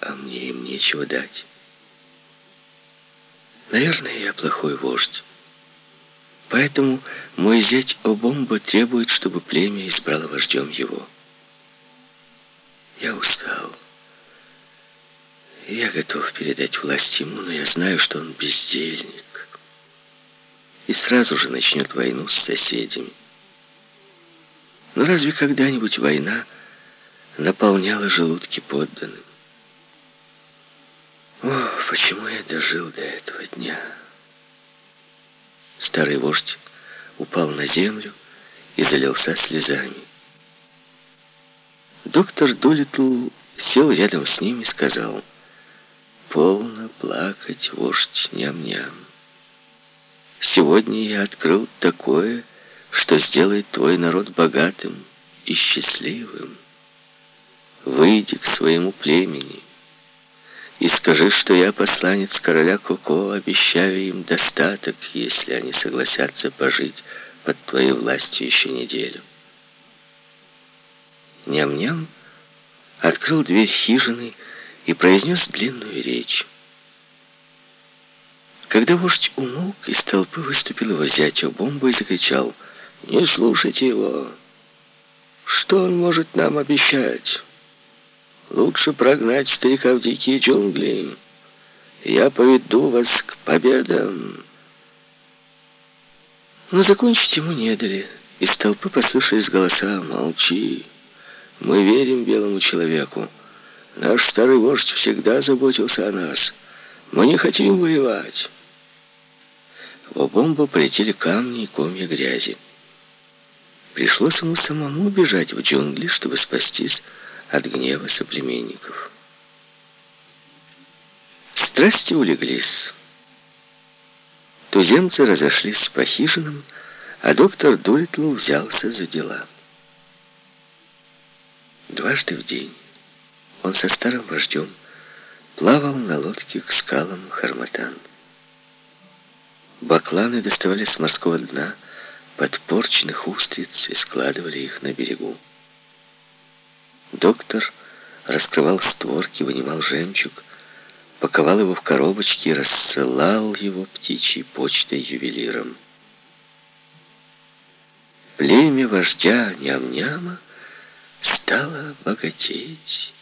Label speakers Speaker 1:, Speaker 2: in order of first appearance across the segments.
Speaker 1: а мне им нечего дать. Наверное, я плохой вождь. Поэтому мой зять Обомба требует, чтобы племя избрало вождем его. Я устал. Я готов передать власть ему, но я знаю, что он бездельник. И сразу же начнет войну с соседями. Но разве когда-нибудь война наполняла желудки подданным? О, почему я дожил до этого дня? Старый вождь упал на землю и залился слезами. Доктор Дулитл сел рядом с ним и сказал, «Полно плакать, вождь, ням-ням. Сегодня я открыл такое, что сделает твой народ богатым и счастливым. Выйди к своему племени» и скажи, что я посланец короля Коко, обещаю им достаток, если они согласятся пожить под твоей властью еще неделю. Ням-ням открыл дверь хижины и произнес длинную речь. Когда вождь умолк, из толпы выступил его зять бомбу и закричал «Не слушайте его! Что он может нам обещать?» Лучше прогнать старика в дикие джунгли. Я поведу вас к победам. Но закончить ему не дали. Из толпы послышались голоса «Молчи! Мы верим белому человеку. Наш старый вождь всегда заботился о нас. Мы не хотим воевать». В бомбу полетели камни и комья грязи. Пришлось ему самому бежать в джунгли, чтобы спастись от гнева соплеменников. Страсти улеглись. Туземцы разошлись по хижинам, а доктор Дулитл взялся за дела. Дважды в день он со старым вождем плавал на лодке к скалам Харматан. Бакланы доставали с морского дна подпорченных устриц и складывали их на берегу. Доктор раскрывал створки, вынимал жемчуг, паковал его в коробочки и рассылал его птичьей почтой ювелирам. Племя вождя Ням-Няма стало богатеть.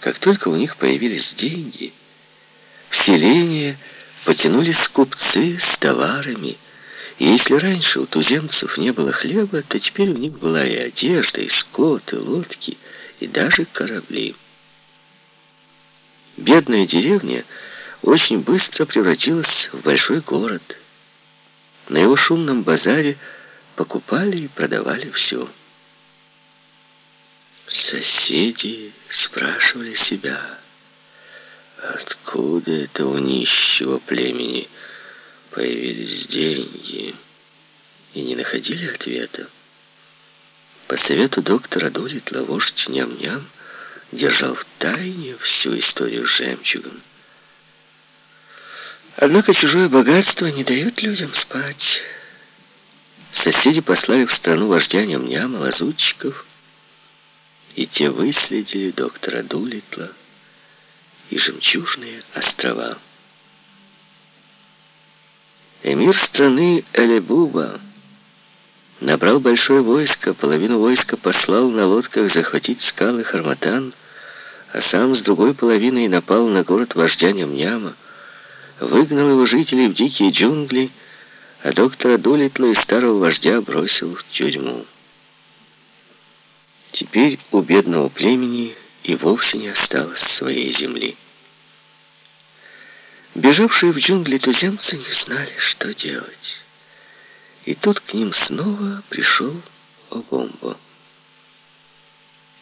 Speaker 1: Как только у них появились деньги, в селение потянулись купцы с товарами, и если раньше у туземцев не было хлеба, то теперь у них была и одежда, и скот, и лодки, и даже корабли. Бедная деревня очень быстро превратилась в большой город. На его шумном базаре покупали и продавали все. Соседи спрашивали себя, откуда это у нищего племени – появились деньги и не находили ответа. По совету доктора Дулитла вождь Ням-Ням держал в тайне всю историю с жемчугом. Однако чужое богатство не дает людям спать. Соседи послали в страну вождя Ням-Няма лазутчиков, и те выследили доктора Дулитла и жемчужные острова. Эмир страны Элебуба набрал большое войско, половину войска послал на лодках захватить скалы Харматан, а сам с другой половиной напал на город вождя Ням-Няма, выгнал его жителей в дикие джунгли, а доктора Дулитла и старого вождя бросил в тюрьму. Теперь у бедного племени и вовсе не осталось своей земли. Бежавшие в джунгли туземцы не знали, что делать. И тут к ним снова пришел Обомбо.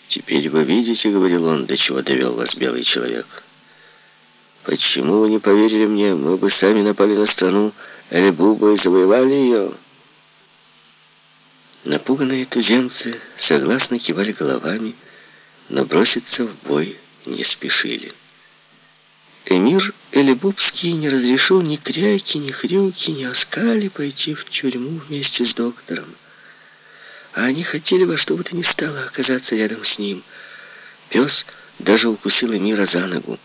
Speaker 1: «Теперь вы видите, — говорил он, — до чего довел вас белый человек. Почему вы не поверили мне? Мы бы сами напали на страну Эльбуба и завоевали ее». Напуганные туземцы согласно кивали головами, но броситься в бой не спешили. Эмир Элебубский не разрешил ни кряки, ни хрюки, ни оскали пойти в тюрьму вместе с доктором. А они хотели во что бы то ни стало оказаться рядом с ним. Пес даже укусила мира за ногу.